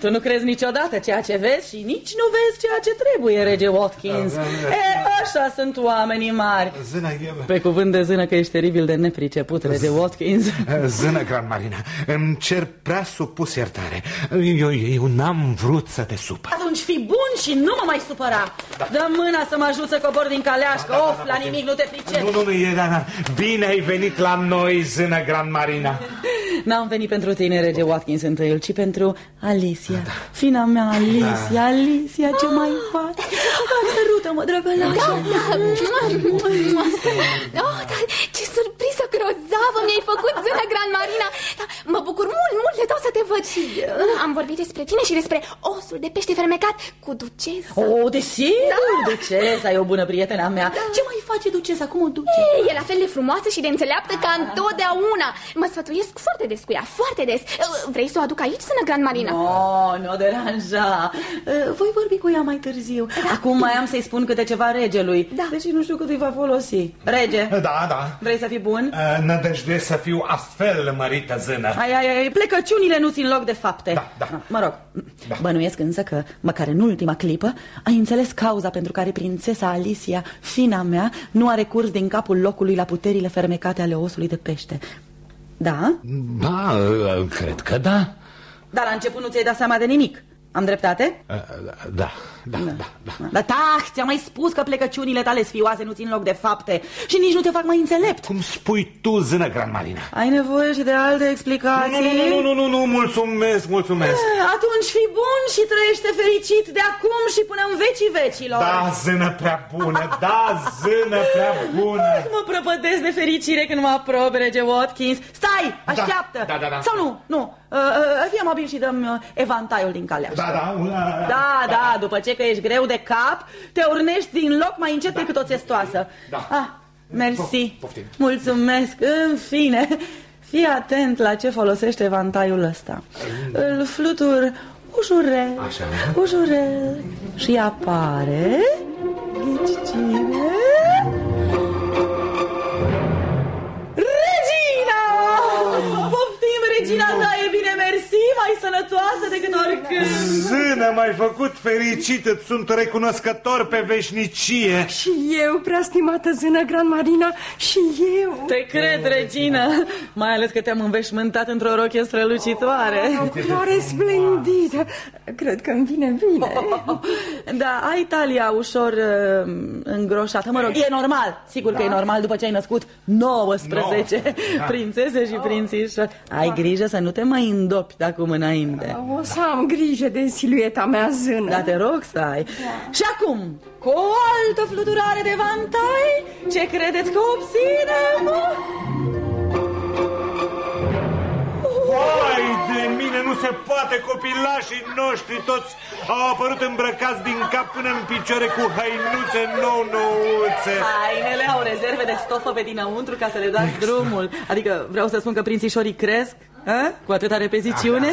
Tu nu crezi niciodată ceea ce vezi și nici nu vezi ceea ce trebuie, rege Watkins. E, așa sunt oamenii mari. Zână, e... Pe cuvânt de zână că ești teribil de nepriceput, rege Watkins. Zână, Gran Marina, îmi cer prea supus iertare. Eu, eu n-am vrut să te supăr. Atunci fi bun și nu mă mai supăra. Dă mâna să mă ajut să cobor din caleașcă. Of, la nimic nu te pricep. Nu, nu, nu, e, da, da. Bine ai venit la noi, zână Gran Marina. N-am venit pentru tine, rege Watkins, întâiul, ci pentru Alicia. Fina mea, Alicia, Alicia, ce mai faci? Hai, Sărută-mă, drăgălașă. Oh, dar ce surpriză grozavă mi-ai făcut, zână Gran Marina da, Mă bucur mult, mult de tot să te văd Am vorbit despre tine și despre osul de pește fermecat cu ducesa Oh, desigur, da. ducesa e o bună prietena mea. Ce mai face ducesa? Cum o duce? Ei, E la fel de frumoasă și de înțeleaptă ca întotdeauna Mă sfătuiesc foarte des cu ea, foarte des Vrei să o aduc aici, zână Gran Marina? Oh, nu o deranja. Uh, Voi vorbi cu ea mai târziu. Acum mai am să-i spun câte ceva regelui. Da. Deși nu știu cât îi va folosi. Rege, Da, da. vrei să fii bun? Nădăjduiesc să fiu astfel mărită zână. Ai, ai, ai, plecăciunile nu țin loc de fapte. Da, da. Mă rog, Da. bănuiesc însă că, măcar în ultima clipă, ai înțeles cauza pentru care prințesa Alicia, fina mea, nu a recurs din capul locului la puterile fermecate ale osului de pește. Da? Da, cred că da. Dar la început nu ți-ai dat seama de nimic. Am dreptate? Da, da, da, da. da. Dar tah, ți-am mai spus că plecăciunile tale sfioase nu țin loc de fapte și nici nu te fac mai înțelept. Cum spui tu, zână Gran Marina? Ai nevoie și de alte Nu, explicații? nu, nu, nu, nu, nu, mulțumesc, mulțumesc. Eh, Atunci fi bun și trăiește fericit de acum și până în vecii vecilor. Da, zână prea bună, da, zână prea bună. Mă prăpădesc de fericire când mă aprob, rege Watkins. Stai, așteaptă. da, da, da. Sau nu, nu. Uh, uh, fii amabil și dăm uh, evantaiul din calea. Da, da, una... Da, da, după ce că ești greu de cap, te urnești din loc mai încet decât o testoasă. Da. Ah, mersi. Poftim. Mulțumesc, în fine. Fii atent la ce folosește evantaiul ăsta. Îl flutur ușurel, Așa. ușurel și apare... Ghici cine? Regina! Poftim, regina ta e bine, mersi, mai sănătoasă decât oricând. Zână, m-ai făcut fericit, îți sunt recunoscător pe veșnicie. Și eu, prea stimată zână Gran Marina, și eu. Te cred, regina, mai ales că te-am înveșmântat într-o rochie strălucitoare. O culoare splendidă. Cred că îmi vine bine. Da, ai talia ușor uh, îngroșată Mă rog, e normal, sigur că e normal după ce ai născut 19 Da. prințese și prințișori Ai grijă să nu te mai îndopi de acum înainte. O să am grijă de silueta mea zână. Da, te rog să ai. Și acum, cu o altă fluturare de vantai Ce credeți că obținem? Vai de mine, nu se poate, copilașii noștri toți au apărut îmbrăcați din cap până în picioare cu hainuțe nou-nouțe. Hainele au rezerve de stofă pe dinăuntru ca să le dați drumul. Adică vreau să spun că prințișorii cresc a? Cu atâta repeziciune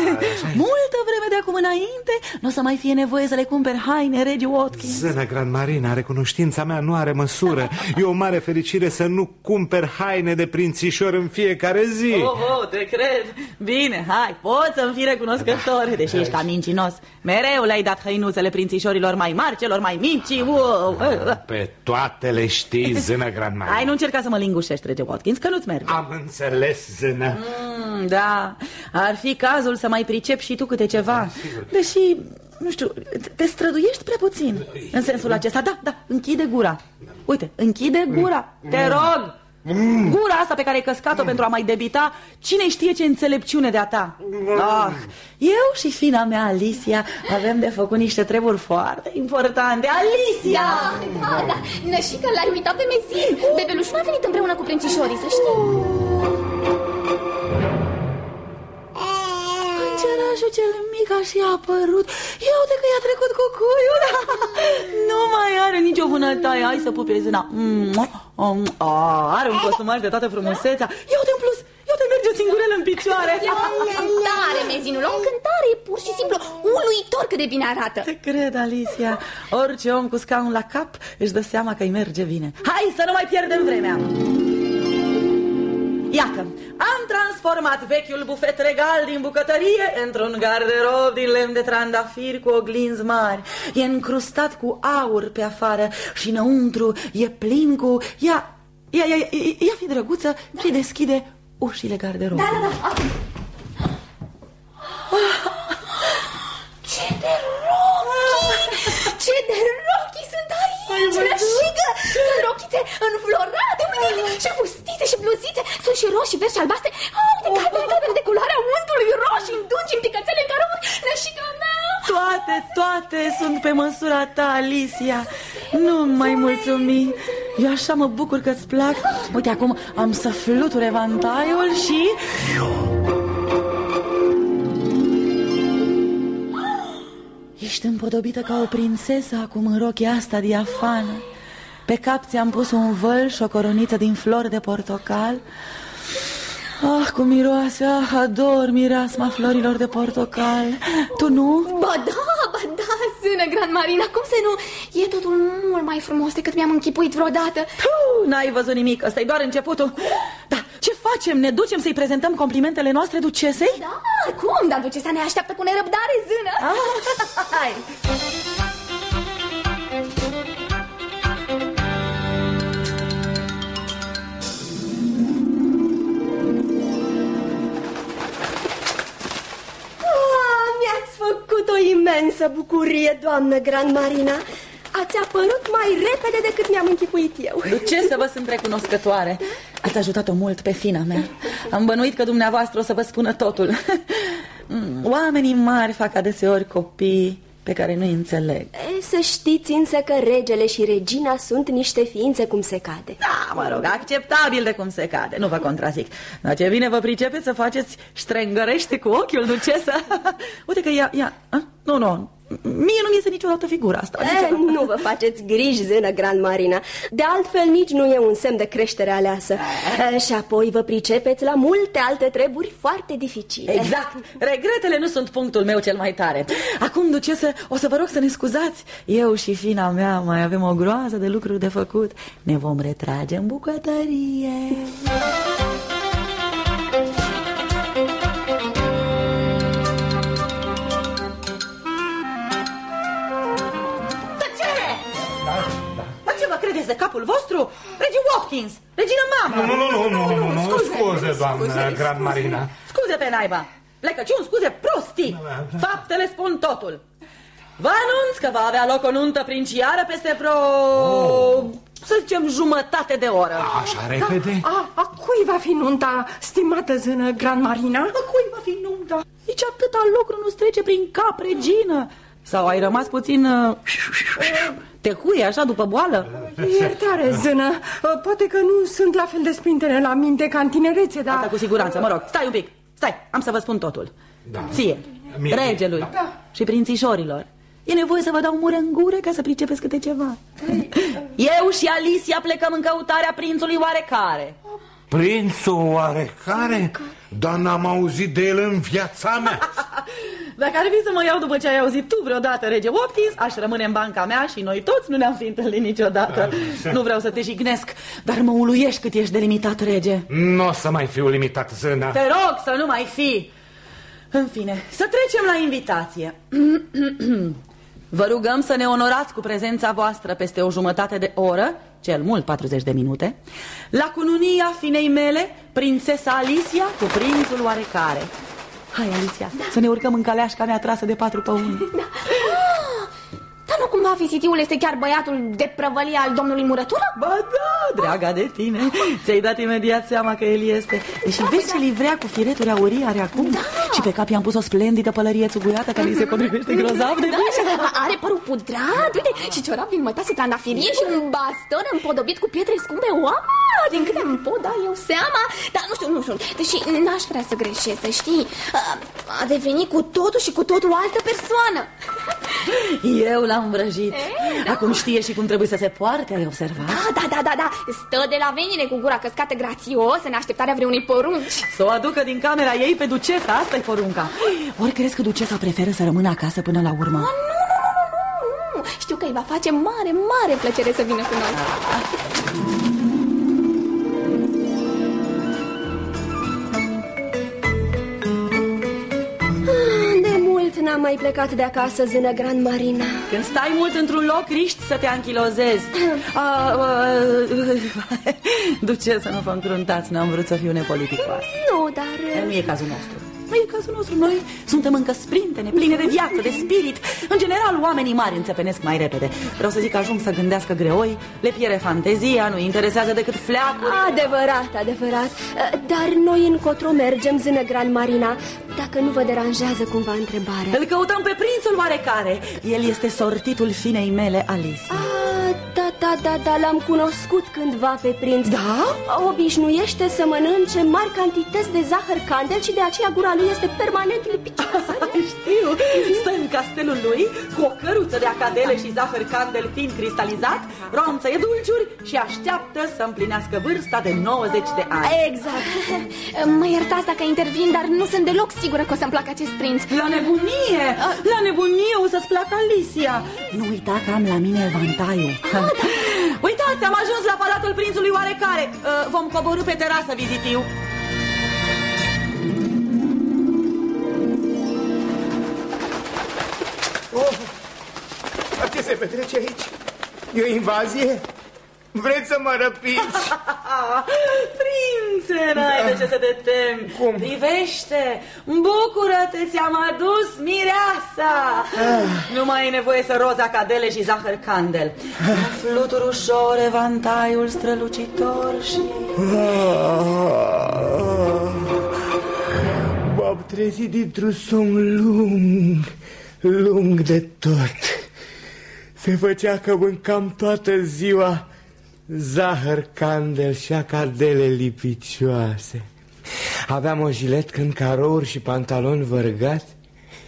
Multă vreme de acum înainte Nu o să mai fie nevoie să le cumperi haine Regi Watkins. Zână Grand Marina, recunoștința mea nu are măsură. E o mare fericire să nu cumperi haine de prințișor în fiecare zi. Oh, oh, te cred. Bine, hai, poți să-mi fii recunoscător Deși ești cam mincinos. Mereu le-ai dat hăinuțele prințișorilor mai mari Celor mai mici. Wow. Pe toate le știi, zână Grand Marina. Hai, nu încerca să mă lingușești, Rege Watkins Că nu-ți merge. Am înțeles, zână Mm, da, ar fi cazul să mai pricep și tu câte ceva. Deși, nu știu, te străduiești prea puțin În sensul acesta, da, da, închide gura. Uite, închide gura, te rog! Gura asta pe care ai căscat-o pentru a mai debita Cine știe ce înțelepciune de-a ta? Ah, Eu și fina mea, Alicia Avem de făcut niște treburi foarte importante. Alicia! Da, da, da. Nășică l-ai uitat pe Mezin Bebelușul a venit împreună cu prințișorii, să știi Îngerașul cel mic a și apărut. Ia uite că i-a trecut cucuiul Nu mai are nicio vânătaie. Hai să pupe zâna. Mua, um, a, Are un costumaj de toată frumusețea. Ia uite în plus. Ia uite merge singurel în picioare. Cântare, Mezinul, o cântare e pur și simplu uluitor cât de bine arată. Te cred, Alicia. Orice om cu scaun la cap Își dă seama că îi merge bine. Hai să nu mai pierdem vremea Iată, am transformat vechiul bufet regal din bucătărie într-un garderob din lemn de trandafir cu oglinzi mari. E încrustat cu aur pe afară și înăuntru e plin cu... Ia, ia, ia, ia, ia fi drăguță și deschide ușile garderobului. Da, da, da, acum. Ce de rochi! Ce de rochi sunt aici! Nășigă! Sunt rochițe înflorate, uite, și fustițe și bluzițe. Sunt și roșii, verzi și albastre. Oh, uite, galbene, galbene de culoarea untului, roșii, în dungi, în picățele, în carăuri. Nășiga mea! Toate, toate sunt pe măsura ta, Alicia Nu mai mulțumi Eu așa mă bucur că-ți plac Uite, acum am să fluture vantaiul și... Ești împodobită ca o prințesă acum în rochia asta diafană Pe cap ți-am pus un văl și o coroniță din flori de portocal Ah, cum miroase, ah, ador mireasma florilor de portocal Tu nu? Ba da, ba da, zână, Gran Marina, cum să nu? E totul mult mai frumos decât mi-am închipuit vreodată Puh, N-ai văzut nimic, ăsta e doar începutul Da, ce facem? Ne ducem să-i prezentăm complimentele noastre ducesei? Da, cum? Dar ducesa ne așteaptă cu nerăbdare, zână. Ah, hai! Ah, mi-ați făcut o imensă bucurie, doamnă Grand Marina. Ați apărut mai repede decât mi-am închipuit eu. Ce să vă sunt recunoscătoare Ați ajutat-o mult pe fina mea. Am bănuit că dumneavoastră o să vă spună totul. Mm, Oamenii mari fac adeseori copii pe care nu-i înțeleg. E, Să știți însă că regele și regina sunt niște ființe cum se cade. Da, mă rog, acceptabil de cum se cade, nu vă contrazic. Dar ce bine vă pricepeți să faceți ștrengărește cu ochiul, ducesă Uite că ia, ia, a? nu, nu, mie nu mi iese niciodată figura asta. E, Nu vă faceți griji, zână Grand Marina. De altfel nici nu e un semn de creștere aleasă. E, Și apoi vă pricepeți la multe alte treburi foarte dificile. Exact, regretele nu sunt punctul meu cel mai tare. Acum, ducesă, o să vă rog să ne scuzați. Eu și fina mea mai avem o groază de lucruri de făcut. Ne vom retrage în bucătărie Dar ce vă credeți de capul vostru? Regi Watkins, regina mama Nu, nu, nu, nu, nu, nu, nu, scuze, scuze, doamnă scuze, Grand scuze. Marina Scuze pe naiba Plecăciuni, scuze, prostii Faptele spun totul Vă anunț că va avea loc o nuntă princiară peste vreo... Oh. să zicem, jumătate de oră. Așa repede? A, a cui va fi nunta, stimată zână Gran Marina? A cui va fi nunta? Nici atâta lucru nu-ți trece prin cap, regină. Sau ai rămas puțin... Uh, te huie așa după boală? Iertare, zână, poate că nu sunt la fel de sprintene la minte ca în tinerețe, dar... Asta cu siguranță, mă rog, stai un pic, stai, am să vă spun totul. Da. Ție, Mie. regelui și prințișorilor. E nevoie să vă dau mură în gură ca să pricepeți câte ceva. Eu și Alicia plecăm în căutarea prințului oarecare. Prințul oarecare? Dar n-am auzit de el în viața mea Dacă ar fi să mă iau după ce ai auzit tu vreodată, rege Watkins, aș rămâne în banca mea și noi toți nu ne-am fi întâlnit niciodată. Nu vreau să te jignesc, dar mă uluiești cât ești de limitat, rege. Nu o să mai fiu limitat, zâna Te rog să nu mai fi. În fine, să trecem la invitație. Vă rugăm să ne onorați cu prezența voastră peste o jumătate de oră, cel mult 40 de minute, la cununia finei mele, prințesa Alicia cu prințul oarecare. Hai, Alicia, da. să ne urcăm în caleașca mea trasă de patru păuni. Da. Dar nu cumva vizitiul este chiar băiatul de prăvălie al domnului Murătură? Ba da, draga de tine. Ți-ai dat imediat seama că el este. Deși da, vezi ce livrea cu fireturi aurii are acum? Da. Și pe cap i-am pus o splendidă pălărie țuguiată Care îi se potrivește grozav de da, și Are părul pudrat, uite Și ciorap din mătase trandafirie Și un baston împodobit cu pietre scumpe. Oamă, din câte îmi pot da eu seama? Dar nu știu, nu știu. Deși n-aș vrea să greșesc, să știi. A devenit cu totul și cu totul o altă persoană Eu l-am îmbrăjit. Da. Acum știe și cum trebuie să se poarte, ai observat? Da, da, da, da, da. Stă de la venire cu gura căscată grațios În așteptarea vreunui porunci. Să o aducă din camera ei pe ducesa, asta e porunca. Ori crezi că ducesa preferă să rămână acasă până la urmă? Oh, nu, nu, nu, nu, nu Știu că îi va face mare, mare plăcere să vină cu noi n-am mai plecat de acasă, zână Gran Marina. Când stai mult într-un loc, riști să te anchilozezi. Duce să nu vă încruntați, n-am vrut să fiu nepoliticoasă. Nu, dar... Nu e cazul nostru nu e cazul nostru, noi suntem încă sprintene, pline de viață, de spirit. În general, oamenii mari înțepenesc mai repede. Vreau să zic că ajung să gândească greoi Le piere fantezia, nu interesează decât fleacuri Adevărat, adevărat. Dar noi încotro mergem, zână Gran Marina? Dacă nu vă deranjează cumva întrebarea. Îl căutăm pe prințul oarecare. El este sortitul finei mele, Alice. Ah, da, da, da, da, l-am cunoscut cândva pe prinț. Da? Obișnuiește să mănânce mari cantități de zahăr candel și de aceea gura lui este permanent lipicioasă Știu, stă în castelul lui cu o căruță de acadele și zahăr candel fin cristalizat Ronțăie dulciuri și așteaptă să împlinească vârsta de 90 de ani. Exact. Mă iertați dacă intervin, dar nu sunt deloc sigură că o să-mi placă acest prinț. La nebunie, la nebunie o să-ți placă Alicia. Nu uita că am la mine evantaiul ah, da. Uitați, am ajuns la palatul prințului oarecare. Uh, Vom coborâ pe terasă, vizitiu se petrece aici? E o invazie? Vreți să mă răpiți? Prințe, n-ai de ce să te temi Cum? Privește, bucură-te, ți-am adus mireasa ah. Nu mai e nevoie să roza cadele și zahăr candel Flutur ușor, evantaiul strălucitor și... M-am trezit dintr-un somn lung, lung de tot Se făcea că mâncam toată ziua zahăr, candel și acadele lipicioase. Aveam o jiletcă în carouri și pantaloni vărgați.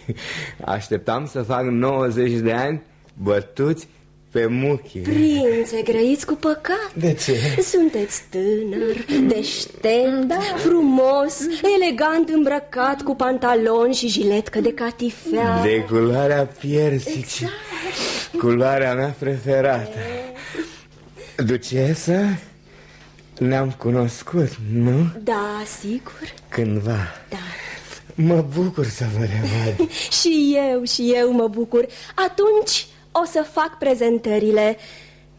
Așteptam să fac 90 de ani bătuți pe muchii. Prințe, grăiți cu păcat De ce? Sunteți tânăr, deștept, da. frumos, elegant îmbrăcat cu pantaloni și jiletcă de catifea De culoarea piersicii exact. Culoarea mea preferată Ducesă, ne-am cunoscut, nu? Da, sigur Cândva Da Mă bucur să vă revăd Și eu, și eu mă bucur Atunci o să fac prezentările.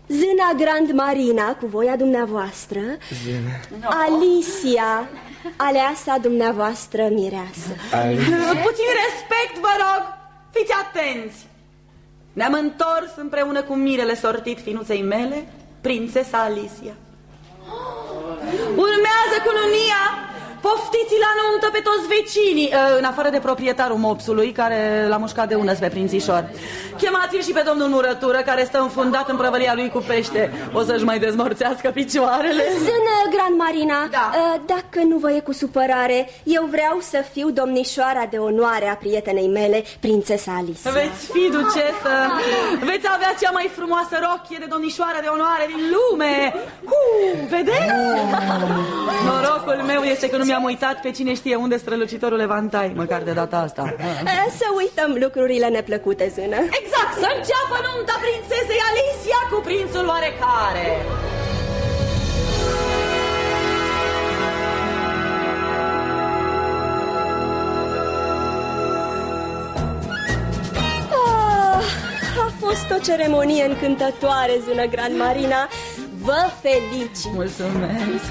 Zâna Grand Marina, cu voia dumneavoastră. Zâna. Alicia, aleasa dumneavoastră mireasă. Alicia. Puțin respect, vă rog, fiți atenți. Ne-am întors împreună cu mirele sortit finuței mele, prințesa Alicia. Urmează cununia Poftiți la nuntă pe toți vecinii ă, În afară de proprietarul mopsului Care l-a mușcat de ună spre prințișor. Chemați-l și pe domnul Murătură Care stă înfundat în prăvălia lui cu pește. O să-și mai dezmorțească picioarele? Zână, Gran Marina. Da. ă, Dacă nu vă e cu supărare Eu vreau să fiu domnișoara de onoare a prietenei mele Prințesa Alicia Veți fi ducesă. Veți avea cea mai frumoasă rochie de domnișoară de onoare din lume. Uh, Vedeți? Norocul meu este că nu mi-am uitat pe cine știe unde strălucitorul evantai Măcar de data asta. Ă, Să uităm lucrurile neplăcute, zână. Exact, să înceapă nunta prințesei Alicia cu prințul oarecare. Ah, A fost o ceremonie încântătoare, zână Gran Marina Vă felicit! Mulțumesc!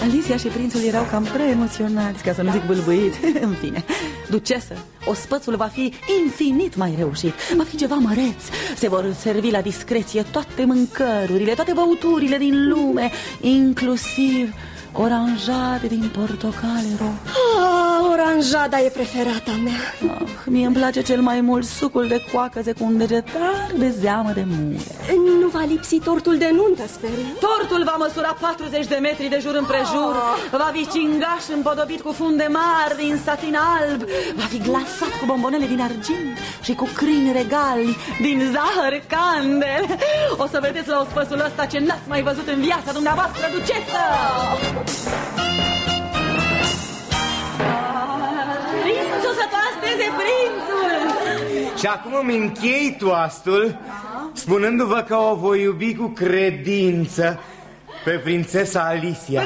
Alicia și prințul erau cam prea emoționați Ca să nu zic bâlbâit În fine, ducesă Ospățul va fi infinit mai reușit. Va fi ceva măreț. Se vor servi la discreție toate mâncărurile Toate băuturile din lume Inclusiv oranjade din portocale roșii. Ah, Oranjada e preferata mea. Ah, Mie îmi place cel mai mult sucul de coacăze cu un degetar de zeamă de mure. Nu va lipsi tortul de nuntă, sper eu? Tortul va măsura 40 de metri de jur împrejur. Va fi cingaș împodobit cu funde mari din satin alb. Va fi glasat cu bombonele din argint Și cu crini regali din zahăr candel. O să vedeți la ospăsul ăsta ce n-ați mai văzut în viața dumneavoastră, ducesă! Prințul să toasteze prințul! Și acum îmi închei toastul spunându-vă că o voi iubi cu credință pe prințesa Alicia.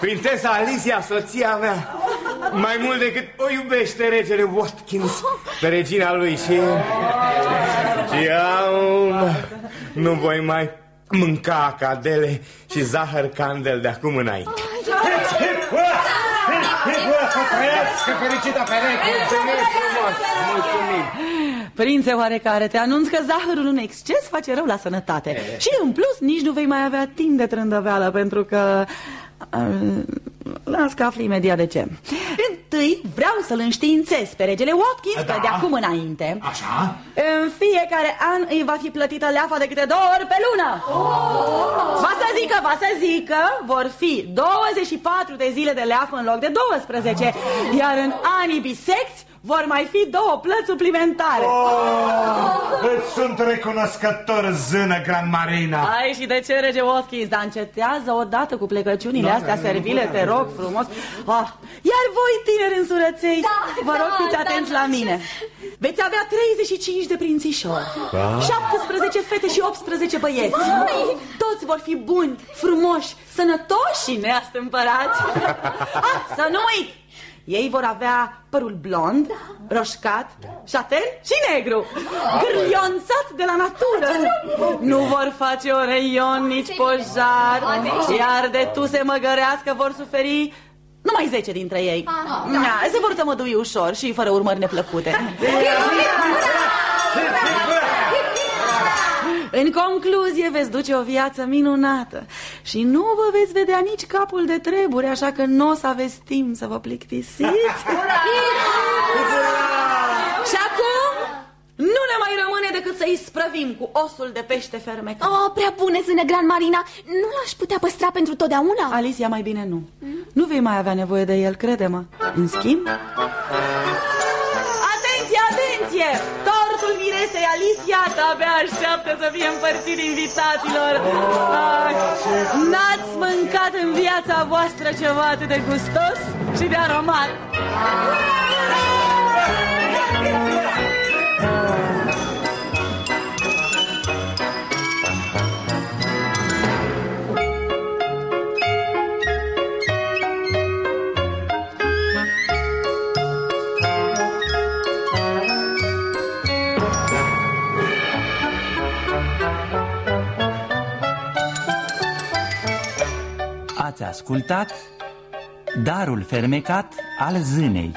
Prințesa Alicia, soția mea, mai mult decât o iubește regele Watkins pe regina lui și... Și am... Nu voi mai mânca cadele și zahăr candel de acum înainte. Să trăiască fericită pereche! Mulțumim frumos, mulțumim. Prințe oarecare, te anunț că zahărul în exces face rău la sănătate. Și în plus nici nu vei mai avea timp de trândăveală Pentru că... uh, Las că afli imediat de ce? Întâi vreau să-l înștiințez pe regele Watkins Da. Că de acum înainte Așa? În fiecare an îi va fi plătită leafa de câte două ori pe lună. Va să zică, va să zică Vor fi 24 de zile de leafă în loc de 12 Iar în anii bisecți vor mai fi două plăți suplimentare. Oh, îți sunt recunoscător, zână Gran Marina. Ai și de ce, rege Watkins, dar încetează odată cu plecăciunile astea servile, te rog frumos. Ah, Iar voi, tineri însurăței, vă rog da, fiți da, atenți da, la mine. Veți avea 35 de prințișori 17 fete și 18 băieți. Toți vor fi buni, frumoși, sănătoși. Și neastâmpărați. Ah, Să nu uit! Ei vor avea părul blond, roșcat, șatel și negru. Gârlionțat de la natură. Nu vor face oreion, nici pojar. Iar de tu se măgărească vor suferi numai 10 dintre ei. Da, Se vor tămădui ușor și fără urmări neplăcute În concluzie veți duce o viață minunată Și nu vă veți vedea nici capul de treburi Așa că nu o să aveți timp să vă plictisiți. Și acum nu ne mai rămâne decât să-i sprăvim cu osul de pește fermecat. Oh, prea bune, zână Gran Marina. Nu l-aș putea păstra pentru totdeauna. Alicia, mai bine nu. Nu vei mai avea nevoie de el, crede-mă. În schimb? Atenție, atenție! Tortul miresei Alicia abia așteaptă să fie împărțit invitaților. Ai, N-ați mâncat în viața voastră ceva atât de gustos și de aromat Ați ascultat? Darul fermecat al zânei.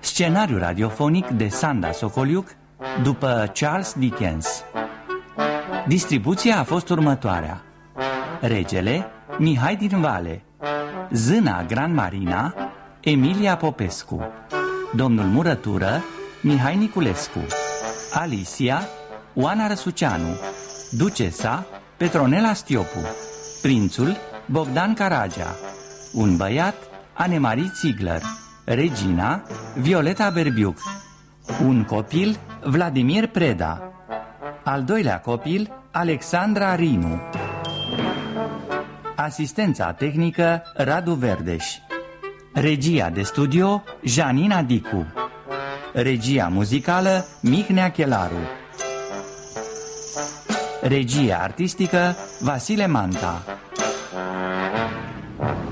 Scenariu radiofonic de Sanda Socoliuc după Charles Dickens. Distribuția a fost următoarea. Regele Mihai din Vale, Zâna Gran Marina, Emilia Popescu, Domnul Murătură, Mihai Niculescu, Alicia, Oana Răsuceanu, Ducesa, Petronela Stiopu, Prințul, Bogdan Caragea, un băiat, Anemarie Ziegler, Regina, Violeta Berbiuc, un copil, Vladimir Preda, al doilea copil, Alexandra Rinu, asistența tehnică, Radu Verdeș, regia de studio, Janina Dicu, regia muzicală, Mihnea Chelaru, regia artistică, Vasile Manta, Uh-huh.